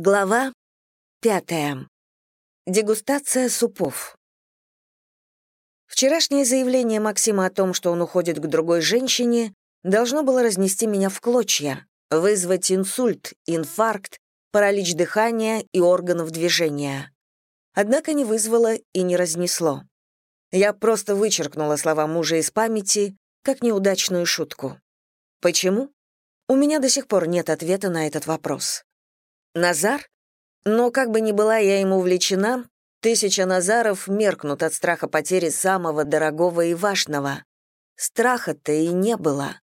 Глава пятая. Дегустация супов. Вчерашнее заявление Максима о том, что он уходит к другой женщине, должно было разнести меня в клочья, вызвать инсульт, инфаркт, паралич дыхания и органов движения. Однако не вызвало и не разнесло. Я просто вычеркнула слова мужа из памяти, как неудачную шутку. Почему? У меня до сих пор нет ответа на этот вопрос. Назар? Но как бы ни была я ему увлечена, тысяча Назаров меркнут от страха потери самого дорогого и важного. Страха-то и не было.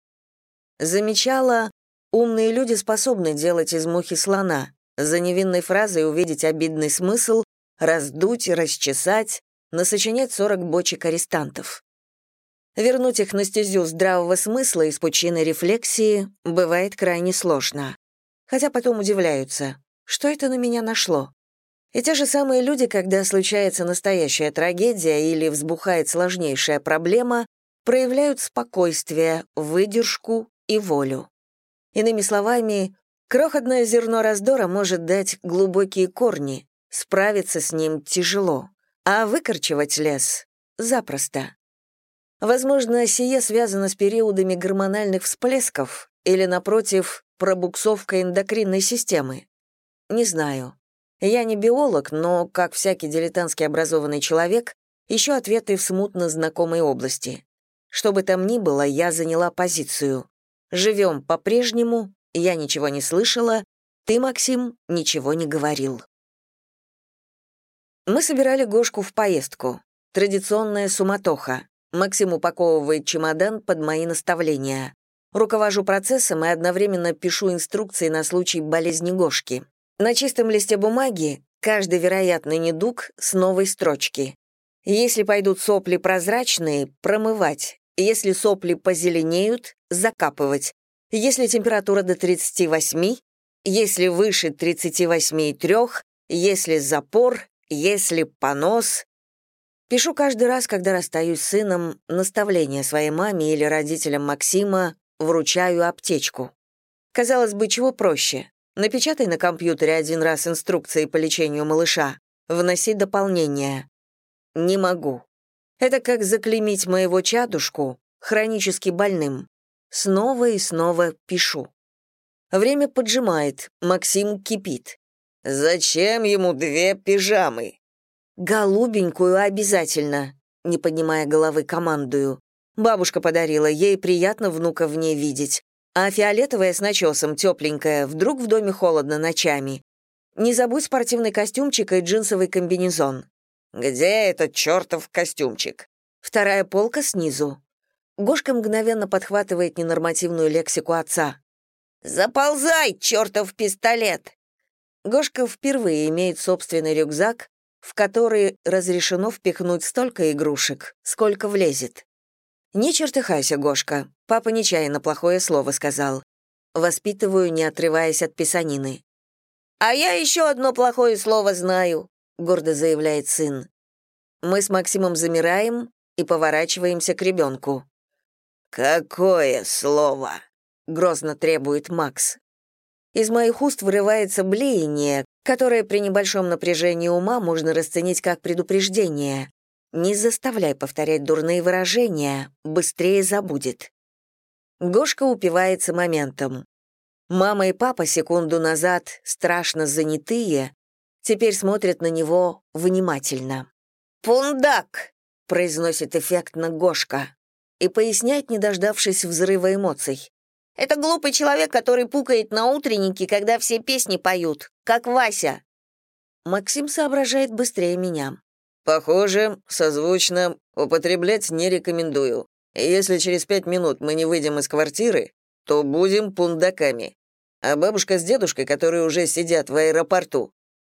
Замечала, умные люди способны делать из мухи слона, за невинной фразой увидеть обидный смысл, раздуть, расчесать, насочинять 40 бочек арестантов. Вернуть их на стезю здравого смысла из пучины рефлексии бывает крайне сложно хотя потом удивляются, что это на меня нашло. И те же самые люди, когда случается настоящая трагедия или взбухает сложнейшая проблема, проявляют спокойствие, выдержку и волю. Иными словами, крохотное зерно раздора может дать глубокие корни, справиться с ним тяжело, а выкорчевать лес — запросто. Возможно, сие связано с периодами гормональных всплесков или, напротив, пробуксовка эндокринной системы? Не знаю. Я не биолог, но, как всякий дилетантски образованный человек, ищу ответы в смутно знакомой области. Что бы там ни было, я заняла позицию. Живем по-прежнему, я ничего не слышала, ты, Максим, ничего не говорил. Мы собирали Гошку в поездку. Традиционная суматоха. Максим упаковывает чемодан под мои наставления. Руковожу процессом и одновременно пишу инструкции на случай болезни Гошки. На чистом листе бумаги каждый вероятный недуг с новой строчки. Если пойдут сопли прозрачные, промывать. Если сопли позеленеют, закапывать. Если температура до 38, если выше 38,3, если запор, если понос. Пишу каждый раз, когда расстаюсь с сыном, наставление своей маме или родителям Максима вручаю аптечку. Казалось бы, чего проще? Напечатай на компьютере один раз инструкции по лечению малыша, вноси дополнение. Не могу. Это как заклеймить моего чадушку хронически больным. Снова и снова пишу. Время поджимает, Максим кипит. «Зачем ему две пижамы?» «Голубенькую обязательно», — не поднимая головы, командую. Бабушка подарила, ей приятно внука в ней видеть. А фиолетовая с начесом, тепленькая, вдруг в доме холодно ночами. Не забудь спортивный костюмчик и джинсовый комбинезон. «Где этот чертов костюмчик?» Вторая полка снизу. Гошка мгновенно подхватывает ненормативную лексику отца. «Заползай, чертов пистолет!» Гошка впервые имеет собственный рюкзак, в который разрешено впихнуть столько игрушек, сколько влезет. «Не чертыхайся, Гошка. Папа нечаянно плохое слово сказал. Воспитываю, не отрываясь от писанины. «А я еще одно плохое слово знаю», — гордо заявляет сын. Мы с Максимом замираем и поворачиваемся к ребенку. «Какое слово?» — грозно требует Макс. Из моих уст вырывается блеяние, которое при небольшом напряжении ума можно расценить как предупреждение. Не заставляй повторять дурные выражения, быстрее забудет. Гошка упивается моментом. Мама и папа секунду назад, страшно занятые, теперь смотрят на него внимательно. «Пундак!» — произносит эффектно Гошка и поясняет, не дождавшись взрыва эмоций. «Это глупый человек, который пукает на утреннике, когда все песни поют, как Вася». Максим соображает быстрее меня. Похоже, созвучно, употреблять не рекомендую. Если через пять минут мы не выйдем из квартиры, то будем пундаками. А бабушка с дедушкой, которые уже сидят в аэропорту.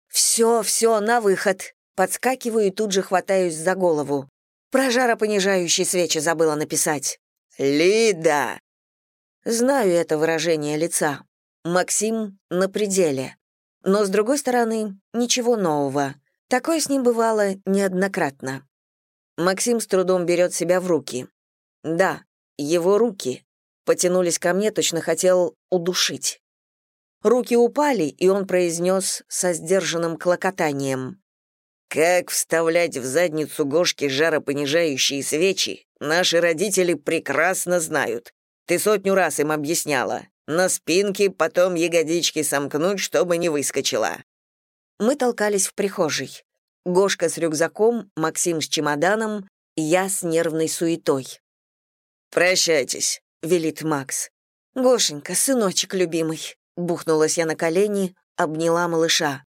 Все, все, на выход. Подскакиваю и тут же хватаюсь за голову. Про жаропонижающие свечи забыла написать. «Лида!» Знаю это выражение лица. Максим на пределе. Но, с другой стороны, ничего нового. Такое с ним бывало неоднократно. Максим с трудом берет себя в руки. Да, его руки потянулись ко мне, точно хотел удушить. Руки упали, и он произнес со сдержанным клокотанием. «Как вставлять в задницу Гошки жаропонижающие свечи, наши родители прекрасно знают. Ты сотню раз им объясняла. На спинке потом ягодички сомкнуть, чтобы не выскочила». Мы толкались в прихожей. Гошка с рюкзаком, Максим с чемоданом, я с нервной суетой. «Прощайтесь», — велит Макс. «Гошенька, сыночек любимый», Бухнулась я на колени, обняла малыша.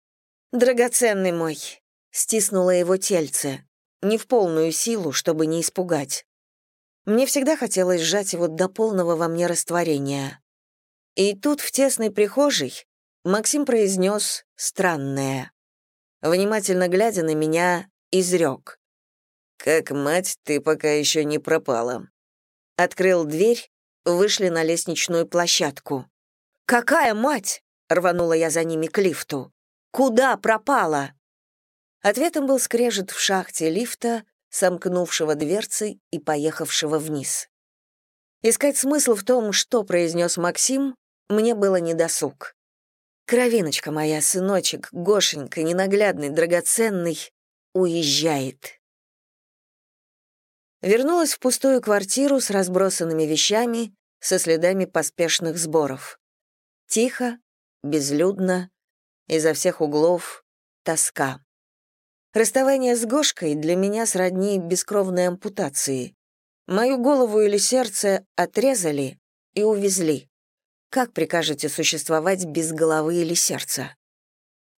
«Драгоценный мой!» Стиснула его тельце. Не в полную силу, чтобы не испугать. Мне всегда хотелось сжать его до полного во мне растворения. И тут, в тесной прихожей, Максим произнес странное. Внимательно глядя на меня, изрек. «Как мать, ты пока еще не пропала». Открыл дверь, вышли на лестничную площадку. «Какая мать?» — рванула я за ними к лифту. «Куда пропала?» Ответом был скрежет в шахте лифта, сомкнувшего дверцы и поехавшего вниз. Искать смысл в том, что произнес Максим, мне было недосуг. Кровиночка моя, сыночек, Гошенька, ненаглядный, драгоценный, уезжает. Вернулась в пустую квартиру с разбросанными вещами, со следами поспешных сборов. Тихо, безлюдно, изо всех углов тоска. Расставание с Гошкой для меня сродни бескровной ампутации. Мою голову или сердце отрезали и увезли. Как прикажете существовать без головы или сердца?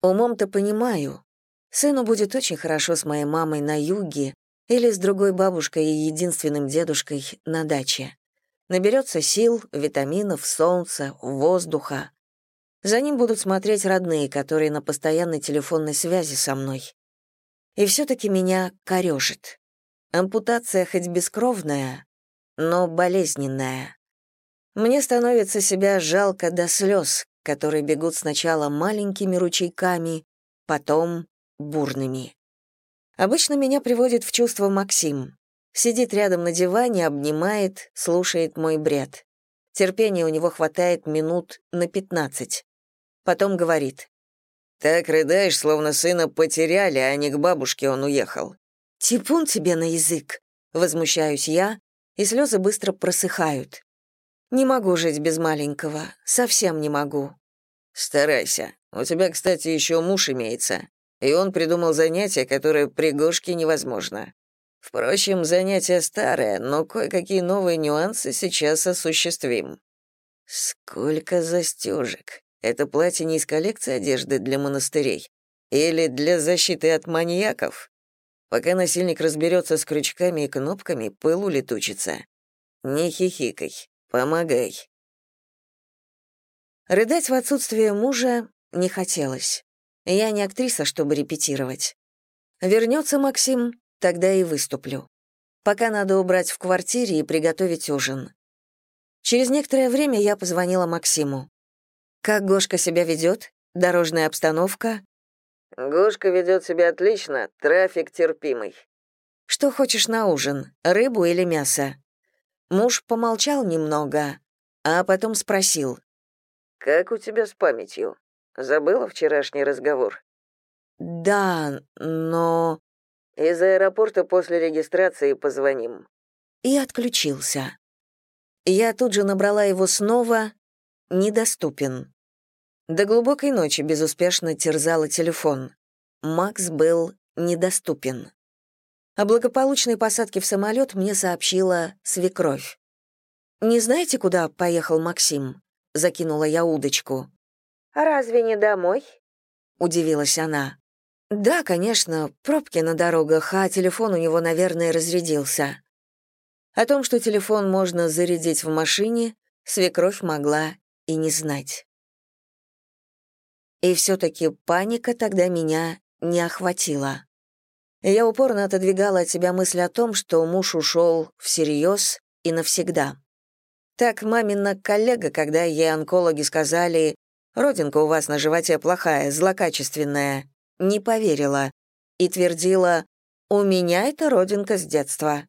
Умом-то понимаю. Сыну будет очень хорошо с моей мамой на юге или с другой бабушкой и единственным дедушкой на даче. Наберется сил, витаминов, солнца, воздуха. За ним будут смотреть родные, которые на постоянной телефонной связи со мной. И все-таки меня корежит. Ампутация хоть бескровная, но болезненная. Мне становится себя жалко до слез, которые бегут сначала маленькими ручейками, потом бурными. Обычно меня приводит в чувство Максим. Сидит рядом на диване, обнимает, слушает мой бред. Терпения у него хватает минут на пятнадцать. Потом говорит. «Так рыдаешь, словно сына потеряли, а не к бабушке он уехал». «Типун тебе на язык!» — возмущаюсь я, и слезы быстро просыхают. «Не могу жить без маленького, совсем не могу». «Старайся. У тебя, кстати, еще муж имеется, и он придумал занятие, которое при Гошке невозможно. Впрочем, занятие старое, но кое-какие новые нюансы сейчас осуществим. Сколько застежек. Это платье не из коллекции одежды для монастырей или для защиты от маньяков? Пока насильник разберется с крючками и кнопками, пыл улетучится. Не хихикай, помогай. Рыдать в отсутствие мужа не хотелось. Я не актриса, чтобы репетировать. Вернется Максим, Тогда и выступлю. Пока надо убрать в квартире и приготовить ужин. Через некоторое время я позвонила Максиму. «Как Гошка себя ведет? Дорожная обстановка?» «Гошка ведет себя отлично, трафик терпимый». «Что хочешь на ужин, рыбу или мясо?» Муж помолчал немного, а потом спросил. «Как у тебя с памятью? Забыла вчерашний разговор?» «Да, но...» Из аэропорта после регистрации позвоним». И отключился. Я тут же набрала его снова. Недоступен. До глубокой ночи безуспешно терзала телефон. Макс был недоступен. О благополучной посадке в самолет мне сообщила свекровь. «Не знаете, куда поехал Максим?» — закинула я удочку. «А разве не домой?» — удивилась она. «Да, конечно, пробки на дорогах, а телефон у него, наверное, разрядился». О том, что телефон можно зарядить в машине, свекровь могла и не знать. И все-таки паника тогда меня не охватила. Я упорно отодвигала от себя мысль о том, что муж ушел всерьез и навсегда. Так мамина коллега, когда ей онкологи сказали, «Родинка у вас на животе плохая, злокачественная», не поверила и твердила «У меня это родинка с детства».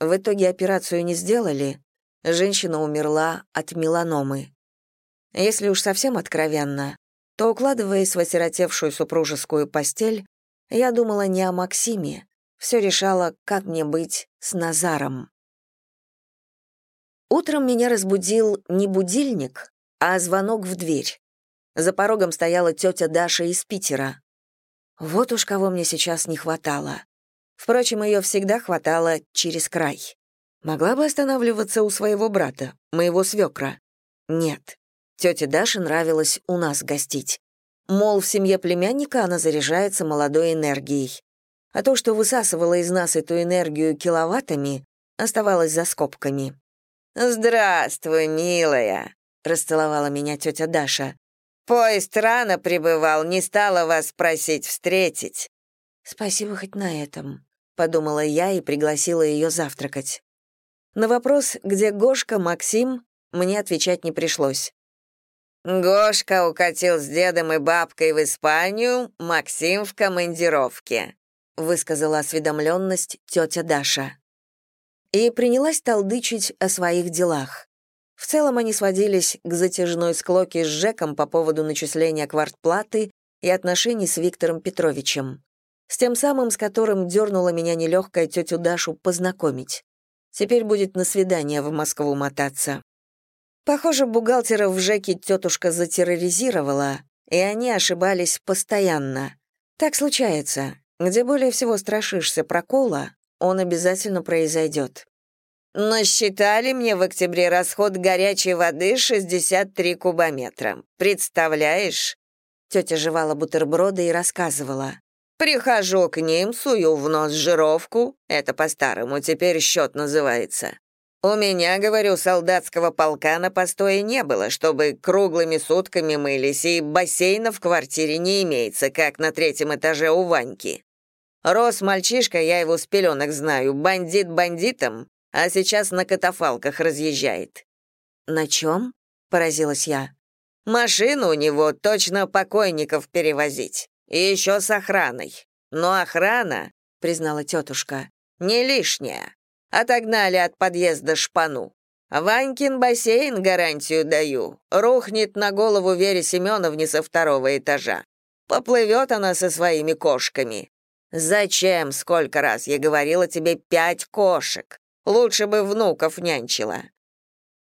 В итоге операцию не сделали, женщина умерла от меланомы. Если уж совсем откровенно, то, укладываясь в осиротевшую супружескую постель, я думала не о Максиме, все решала, как мне быть с Назаром. Утром меня разбудил не будильник, а звонок в дверь. За порогом стояла тетя Даша из Питера. Вот уж кого мне сейчас не хватало. Впрочем, ее всегда хватало через край. Могла бы останавливаться у своего брата, моего свекра. Нет. Тете Даше нравилось у нас гостить. Мол, в семье племянника она заряжается молодой энергией. А то, что высасывало из нас эту энергию киловаттами, оставалось за скобками. «Здравствуй, милая», — расцеловала меня тетя Даша. «Поезд рано прибывал, не стала вас просить встретить». «Спасибо хоть на этом», — подумала я и пригласила ее завтракать. На вопрос, где Гошка, Максим, мне отвечать не пришлось. «Гошка укатил с дедом и бабкой в Испанию, Максим в командировке», высказала осведомленность тетя Даша. И принялась толдычить о своих делах. В целом они сводились к затяжной склоке с Жеком по поводу начисления квартплаты и отношений с Виктором Петровичем. С тем самым, с которым дернула меня нелегкая тетю Дашу познакомить. Теперь будет на свидание в Москву мотаться. Похоже, бухгалтеров в ЖЭКе тетушка затерроризировала, и они ошибались постоянно. Так случается. Где более всего страшишься прокола, он обязательно произойдет. Насчитали мне в октябре расход горячей воды 63 кубометра. Представляешь? Тетя жевала бутерброды и рассказывала. Прихожу к ним, сую в нос жировку, это по-старому, теперь счет называется. У меня, говорю, солдатского полка на постое не было, чтобы круглыми сутками мылись, и бассейна в квартире не имеется, как на третьем этаже у Ваньки. Рос мальчишка, я его с пеленок знаю, бандит бандитом, а сейчас на катафалках разъезжает». «На чем?» — поразилась я. «Машину у него точно покойников перевозить, и еще с охраной. Но охрана, — признала тетушка, — не лишняя. Отогнали от подъезда шпану. Ванькин бассейн, гарантию даю, рухнет на голову Вере Семеновне со второго этажа. Поплывет она со своими кошками. Зачем, сколько раз я говорила тебе, пять кошек? Лучше бы внуков нянчила.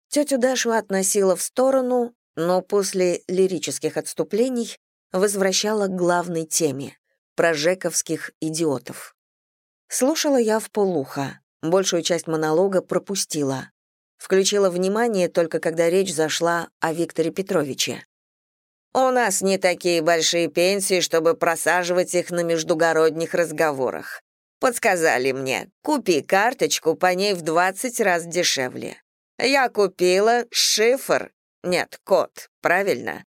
Тетю Дашу относила в сторону, но после лирических отступлений возвращала к главной теме — про жековских идиотов. Слушала я в полухо. Большую часть монолога пропустила. Включила внимание только когда речь зашла о Викторе Петровиче. «У нас не такие большие пенсии, чтобы просаживать их на междугородних разговорах. Подсказали мне, купи карточку, по ней в 20 раз дешевле. Я купила шифр, нет, код, правильно?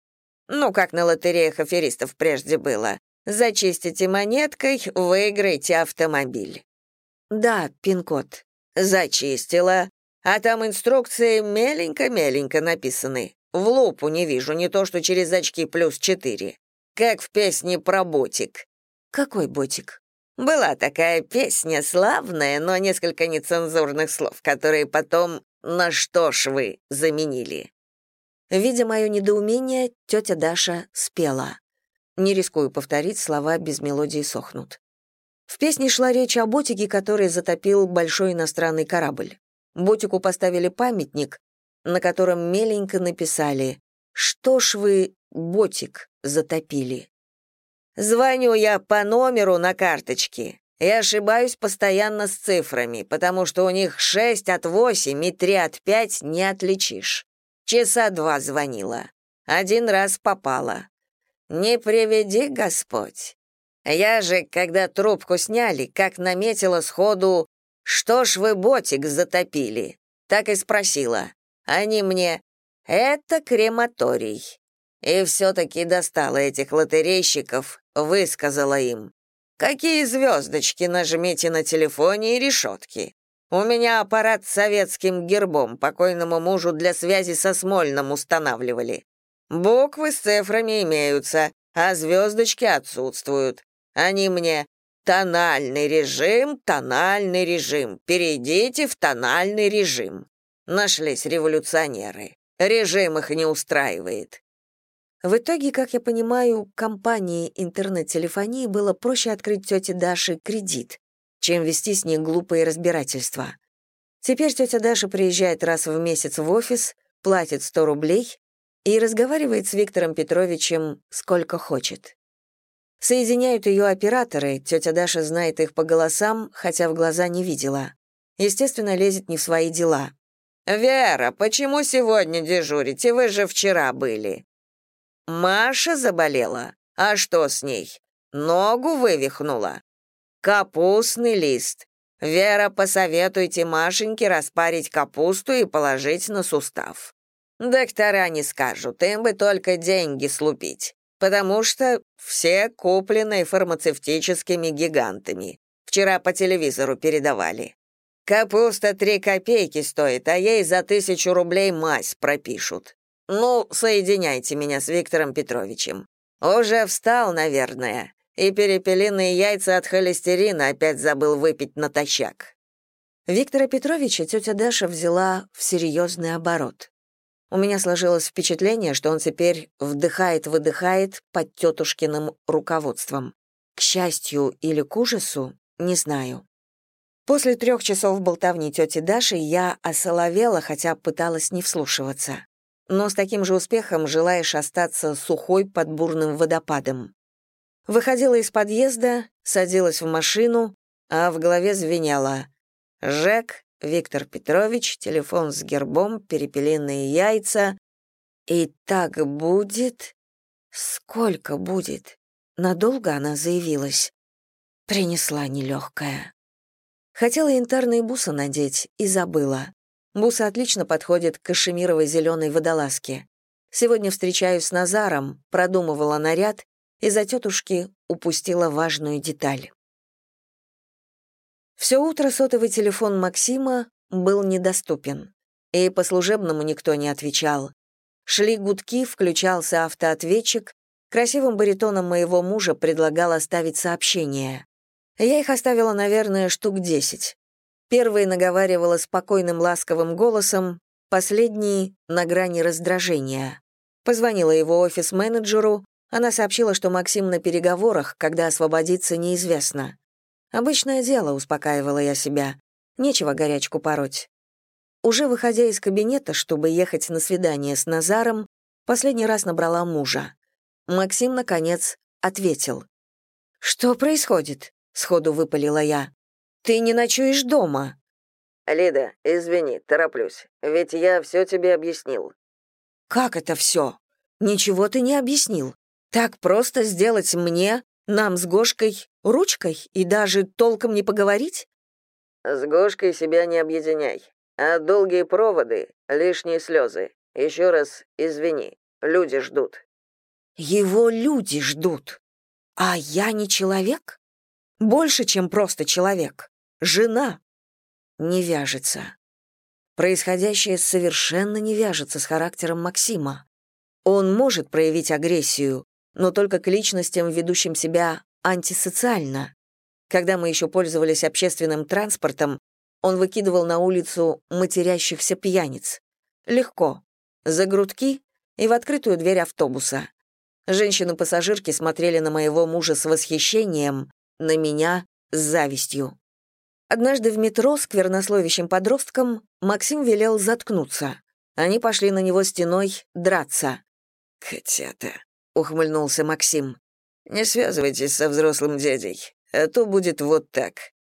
Ну, как на лотереях аферистов прежде было. Зачистите монеткой, выиграете автомобиль. «Да, пин-код». «Зачистила. А там инструкции меленько-меленько написаны. В лупу не вижу, не то что через очки плюс четыре. Как в песне про ботик». «Какой ботик?» Была такая песня славная, но несколько нецензурных слов, которые потом «на что ж вы» заменили. Видя мое недоумение, тетя Даша спела. Не рискую повторить, слова без мелодии сохнут. В песне шла речь о ботике, который затопил большой иностранный корабль. Ботику поставили памятник, на котором меленько написали «Что ж вы, ботик, затопили?» «Звоню я по номеру на карточке и ошибаюсь постоянно с цифрами, потому что у них шесть от восемь и три от пять не отличишь. Часа два звонила. Один раз попала. Не приведи, Господь. Я же, когда трубку сняли, как наметила сходу, «Что ж вы ботик затопили?» Так и спросила. Они мне «Это крематорий». И все-таки достала этих лотерейщиков, высказала им. «Какие звездочки нажмите на телефоне и решетки? У меня аппарат с советским гербом покойному мужу для связи со Смольным устанавливали. Буквы с цифрами имеются, а звездочки отсутствуют. Они мне «Тональный режим, тональный режим, перейдите в тональный режим». Нашлись революционеры. Режим их не устраивает. В итоге, как я понимаю, компании интернет-телефонии было проще открыть тете Даше кредит, чем вести с ней глупые разбирательства. Теперь тетя Даша приезжает раз в месяц в офис, платит 100 рублей и разговаривает с Виктором Петровичем сколько хочет. Соединяют ее операторы, тетя Даша знает их по голосам, хотя в глаза не видела. Естественно, лезет не в свои дела. «Вера, почему сегодня дежурите? Вы же вчера были». Маша заболела. А что с ней? Ногу вывихнула. Капустный лист. Вера, посоветуйте Машеньке распарить капусту и положить на сустав. Доктора не скажут, им бы только деньги слупить, потому что все куплены фармацевтическими гигантами. Вчера по телевизору передавали. Капуста три копейки стоит, а ей за тысячу рублей мазь пропишут. Ну, соединяйте меня с Виктором Петровичем. Уже встал, наверное, и перепелиные яйца от холестерина опять забыл выпить натощак. Виктора Петровича тетя Даша взяла в серьезный оборот. У меня сложилось впечатление, что он теперь вдыхает-выдыхает под тетушкиным руководством. К счастью или к ужасу, не знаю. После трех часов болтовни тети Даши я осоловела, хотя пыталась не вслушиваться но с таким же успехом желаешь остаться сухой под бурным водопадом. Выходила из подъезда, садилась в машину, а в голове звенело «Жек, Виктор Петрович, телефон с гербом, перепелиные яйца. И так будет... Сколько будет? Надолго она заявилась. Принесла нелегкая. Хотела янтарные бусы надеть и забыла. Бусы отлично подходят к кашемировой зеленой водолазке. Сегодня встречаюсь с Назаром, продумывала наряд, и за тетушки упустила важную деталь. Все утро сотовый телефон Максима был недоступен, и по служебному никто не отвечал. Шли гудки, включался автоответчик, красивым баритоном моего мужа предлагал оставить сообщение. Я их оставила, наверное, штук десять. Первый наговаривала спокойным ласковым голосом, последний — на грани раздражения. Позвонила его офис-менеджеру, она сообщила, что Максим на переговорах, когда освободится, неизвестно. Обычное дело, успокаивала я себя. Нечего горячку пороть. Уже выходя из кабинета, чтобы ехать на свидание с Назаром, последний раз набрала мужа. Максим, наконец, ответил. «Что происходит?» — сходу выпалила я. Ты не ночуешь дома?» «Лида, извини, тороплюсь, ведь я все тебе объяснил». «Как это все? Ничего ты не объяснил. Так просто сделать мне, нам с Гошкой, ручкой и даже толком не поговорить?» «С Гошкой себя не объединяй. А долгие проводы — лишние слезы. Еще раз извини, люди ждут». «Его люди ждут. А я не человек?» Больше, чем просто человек. Жена. Не вяжется. Происходящее совершенно не вяжется с характером Максима. Он может проявить агрессию, но только к личностям, ведущим себя антисоциально. Когда мы еще пользовались общественным транспортом, он выкидывал на улицу матерящихся пьяниц. Легко. За грудки и в открытую дверь автобуса. Женщины-пассажирки смотрели на моего мужа с восхищением, на меня с завистью. Однажды в метро с сквернословящим подростком Максим велел заткнуться. Они пошли на него стеной драться. «Котята», — ухмыльнулся Максим, — «не связывайтесь со взрослым дядей, а то будет вот так».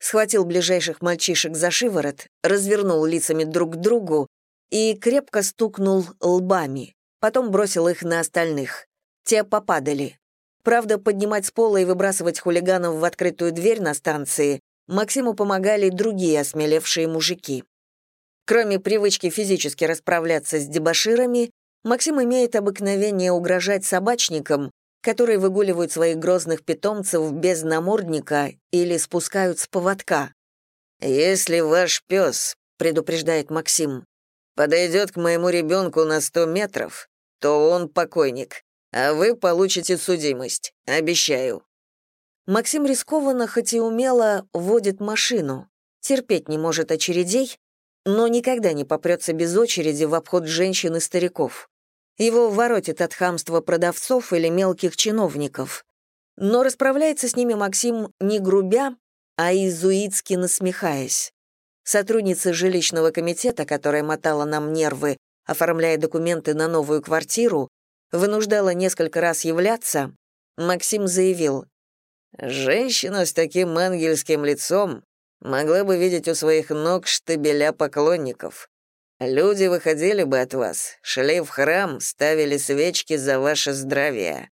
Схватил ближайших мальчишек за шиворот, развернул лицами друг к другу и крепко стукнул лбами, потом бросил их на остальных. Те попадали. Правда, поднимать с пола и выбрасывать хулиганов в открытую дверь на станции Максиму помогали другие осмелевшие мужики. Кроме привычки физически расправляться с дебоширами, Максим имеет обыкновение угрожать собачникам, которые выгуливают своих грозных питомцев без намордника или спускают с поводка. «Если ваш пес, — предупреждает Максим, — подойдет к моему ребенку на сто метров, то он покойник а вы получите судимость, обещаю». Максим рискованно, хоть и умело, водит машину, терпеть не может очередей, но никогда не попрется без очереди в обход женщин и стариков. Его воротит от хамства продавцов или мелких чиновников. Но расправляется с ними Максим не грубя, а изуитски насмехаясь. Сотрудница жилищного комитета, которая мотала нам нервы, оформляя документы на новую квартиру, вынуждала несколько раз являться, Максим заявил, «Женщина с таким ангельским лицом могла бы видеть у своих ног штабеля поклонников. Люди выходили бы от вас, шли в храм, ставили свечки за ваше здравие.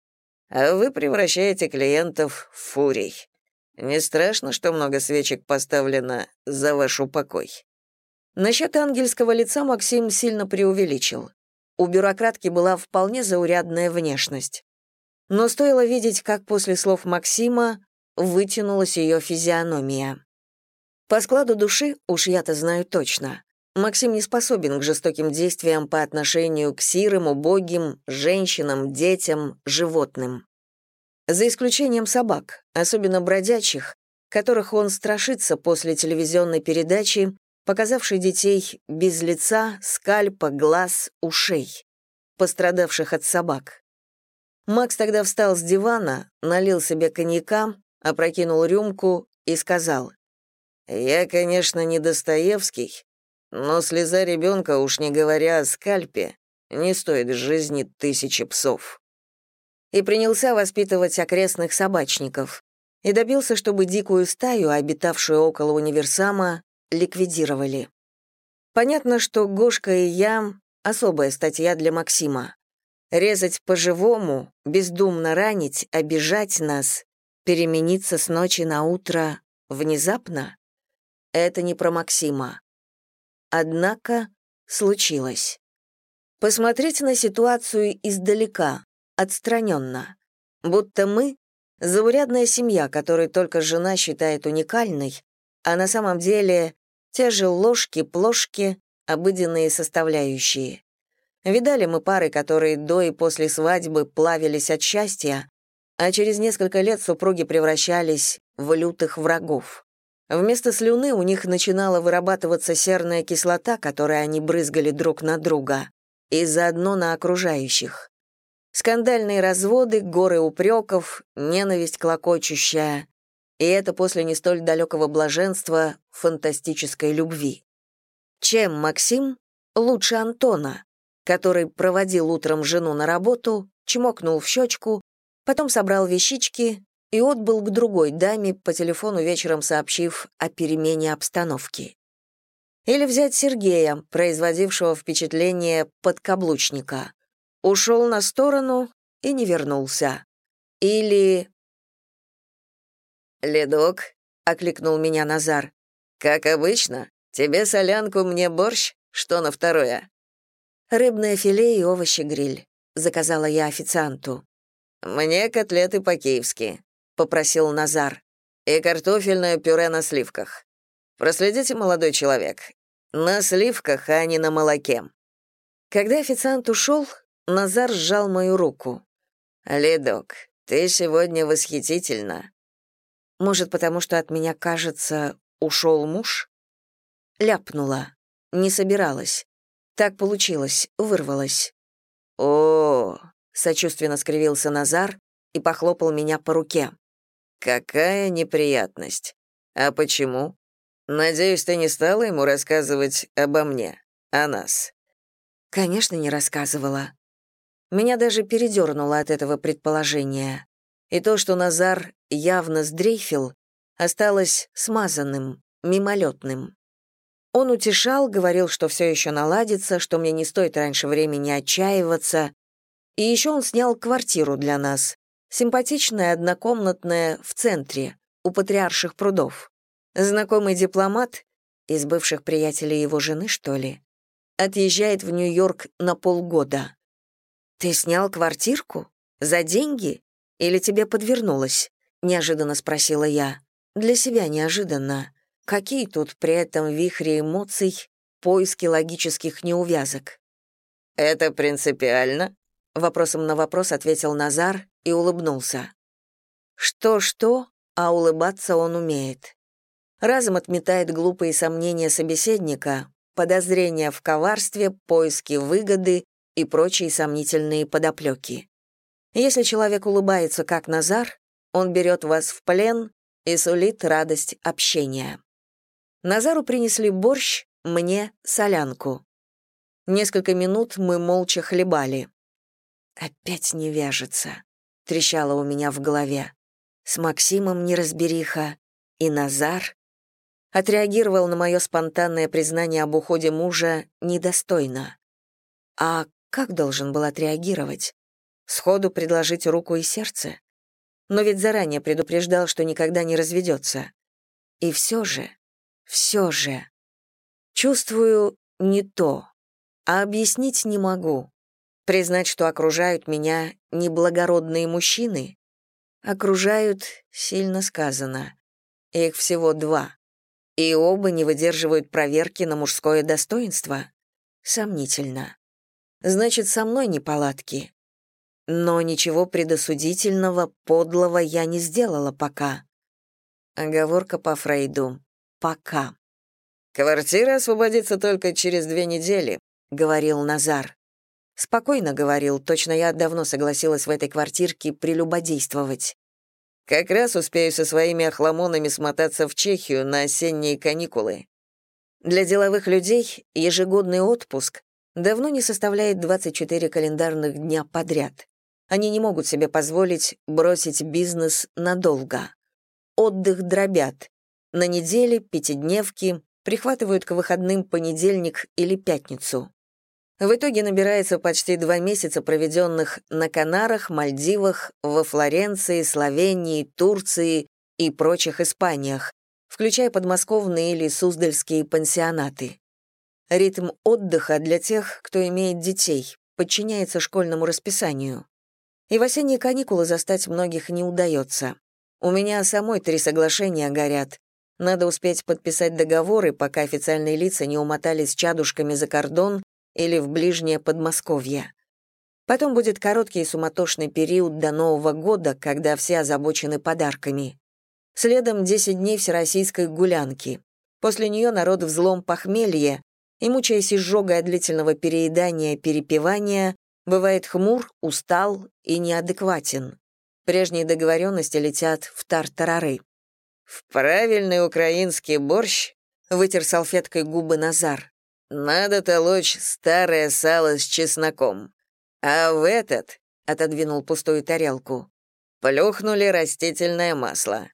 А вы превращаете клиентов в фурий. Не страшно, что много свечек поставлено за ваш упокой?» Насчет ангельского лица Максим сильно преувеличил. У бюрократки была вполне заурядная внешность. Но стоило видеть, как после слов Максима вытянулась ее физиономия. По складу души, уж я-то знаю точно, Максим не способен к жестоким действиям по отношению к сирым, убогим, женщинам, детям, животным. За исключением собак, особенно бродячих, которых он страшится после телевизионной передачи, показавшей детей без лица, скальпа, глаз, ушей, пострадавших от собак. Макс тогда встал с дивана, налил себе коньяка, опрокинул рюмку и сказал, «Я, конечно, не Достоевский, но слеза ребенка, уж не говоря о скальпе, не стоит жизни тысячи псов. И принялся воспитывать окрестных собачников. И добился, чтобы дикую стаю, обитавшую около универсама, ликвидировали. Понятно, что Гошка и я — особая статья для Максима. Резать по-живому, бездумно ранить, обижать нас, перемениться с ночи на утро внезапно — это не про Максима. Однако случилось. Посмотреть на ситуацию издалека, отстраненно, будто мы — заурядная семья, которую только жена считает уникальной, а на самом деле те же ложки, плошки, обыденные составляющие. Видали мы пары, которые до и после свадьбы плавились от счастья, а через несколько лет супруги превращались в лютых врагов. Вместо слюны у них начинала вырабатываться серная кислота, которой они брызгали друг на друга, и заодно на окружающих. Скандальные разводы, горы упреков, ненависть клокочущая. И это после не столь далекого блаженства фантастической любви. Чем Максим лучше Антона, который проводил утром жену на работу, чмокнул в щечку, потом собрал вещички и отбыл к другой даме, по телефону вечером сообщив о перемене обстановки. Или взять Сергея, производившего впечатление подкаблучника. Ушел на сторону и не вернулся. Или... «Ледок», — окликнул меня Назар. «Как обычно. Тебе солянку, мне борщ. Что на второе?» «Рыбное филе и овощи-гриль», — заказала я официанту. «Мне котлеты по-киевски», — попросил Назар. «И картофельное пюре на сливках. Проследите, молодой человек. На сливках, а не на молоке». Когда официант ушел, Назар сжал мою руку. «Ледок, ты сегодня восхитительна». Может, потому что от меня, кажется, ушел муж? Ляпнула. Не собиралась. Так получилось, вырвалась. «О!» — сочувственно скривился Назар и похлопал меня по руке. Какая неприятность. А почему? Надеюсь, ты не стала ему рассказывать обо мне, о нас. Конечно, не рассказывала. Меня даже передернуло от этого предположения. И то, что Назар явно сдрейфил, осталось смазанным, мимолетным. Он утешал, говорил, что все еще наладится, что мне не стоит раньше времени отчаиваться. И еще он снял квартиру для нас, Симпатичная однокомнатная в центре, у патриарших прудов. Знакомый дипломат, из бывших приятелей его жены, что ли, отъезжает в Нью-Йорк на полгода. «Ты снял квартирку? За деньги? Или тебе подвернулось?» — неожиданно спросила я. Для себя неожиданно. Какие тут при этом вихри эмоций, поиски логических неувязок? «Это принципиально?» — вопросом на вопрос ответил Назар и улыбнулся. Что-что, а улыбаться он умеет. Разом отметает глупые сомнения собеседника, подозрения в коварстве, поиски выгоды и прочие сомнительные подоплеки. Если человек улыбается как Назар, он берет вас в плен и сулит радость общения. Назару принесли борщ, мне — солянку. Несколько минут мы молча хлебали. «Опять не вяжется», — трещало у меня в голове. «С Максимом неразбериха, и Назар...» Отреагировал на мое спонтанное признание об уходе мужа недостойно. А как должен был отреагировать? Сходу предложить руку и сердце? Но ведь заранее предупреждал, что никогда не разведется. И все же, все же... Чувствую не то, а объяснить не могу. Признать, что окружают меня неблагородные мужчины? Окружают, сильно сказано. Их всего два. И оба не выдерживают проверки на мужское достоинство? Сомнительно. Значит, со мной неполадки. Но ничего предосудительного, подлого я не сделала пока. Оговорка по Фрейду. Пока. «Квартира освободится только через две недели», — говорил Назар. Спокойно говорил, точно я давно согласилась в этой квартирке прелюбодействовать. «Как раз успею со своими охламонами смотаться в Чехию на осенние каникулы». Для деловых людей ежегодный отпуск давно не составляет 24 календарных дня подряд. Они не могут себе позволить бросить бизнес надолго. Отдых дробят. На неделе, пятидневки, прихватывают к выходным понедельник или пятницу. В итоге набирается почти два месяца, проведенных на Канарах, Мальдивах, во Флоренции, Словении, Турции и прочих Испаниях, включая подмосковные или суздальские пансионаты. Ритм отдыха для тех, кто имеет детей, подчиняется школьному расписанию. И в осенние каникулы застать многих не удается. У меня самой три соглашения горят. Надо успеть подписать договоры, пока официальные лица не умотались чадушками за кордон или в ближнее Подмосковье. Потом будет короткий и суматошный период до Нового года, когда все озабочены подарками. Следом 10 дней всероссийской гулянки. После нее народ взлом похмелье, и, мучаясь изжогой длительного переедания и перепевания, бывает хмур, устал и неадекватен. Прежние договоренности летят в тартарары. «В правильный украинский борщ», — вытер салфеткой губы Назар, «надо толочь старое сало с чесноком. А в этот», — отодвинул пустую тарелку, — «плюхнули растительное масло».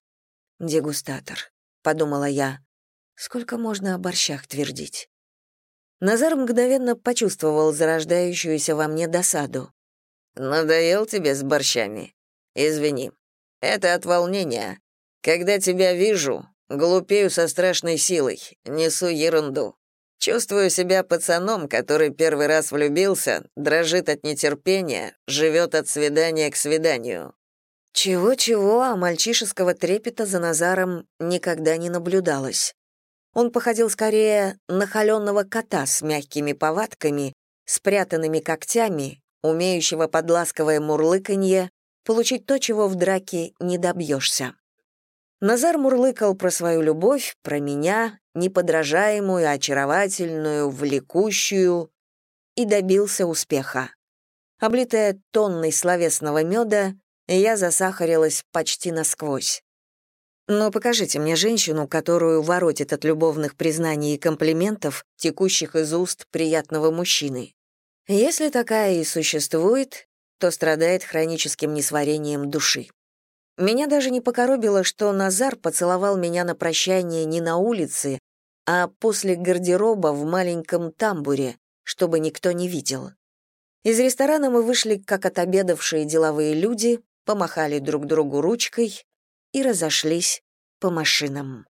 «Дегустатор», — подумала я. «Сколько можно о борщах твердить?» Назар мгновенно почувствовал зарождающуюся во мне досаду. «Надоел тебе с борщами? Извини. Это от волнения. Когда тебя вижу, глупею со страшной силой, несу ерунду. Чувствую себя пацаном, который первый раз влюбился, дрожит от нетерпения, живет от свидания к свиданию». Чего-чего, а мальчишеского трепета за Назаром никогда не наблюдалось. Он походил скорее на холеного кота с мягкими повадками, спрятанными когтями, умеющего под ласковое мурлыканье получить то, чего в драке не добьешься. Назар мурлыкал про свою любовь, про меня, неподражаемую, очаровательную, влекущую, и добился успеха. Облитая тонной словесного меда, я засахарилась почти насквозь. Но покажите мне женщину, которую воротит от любовных признаний и комплиментов, текущих из уст приятного мужчины. Если такая и существует, то страдает хроническим несварением души. Меня даже не покоробило, что Назар поцеловал меня на прощание не на улице, а после гардероба в маленьком тамбуре, чтобы никто не видел. Из ресторана мы вышли, как отобедавшие деловые люди, помахали друг другу ручкой и разошлись по машинам.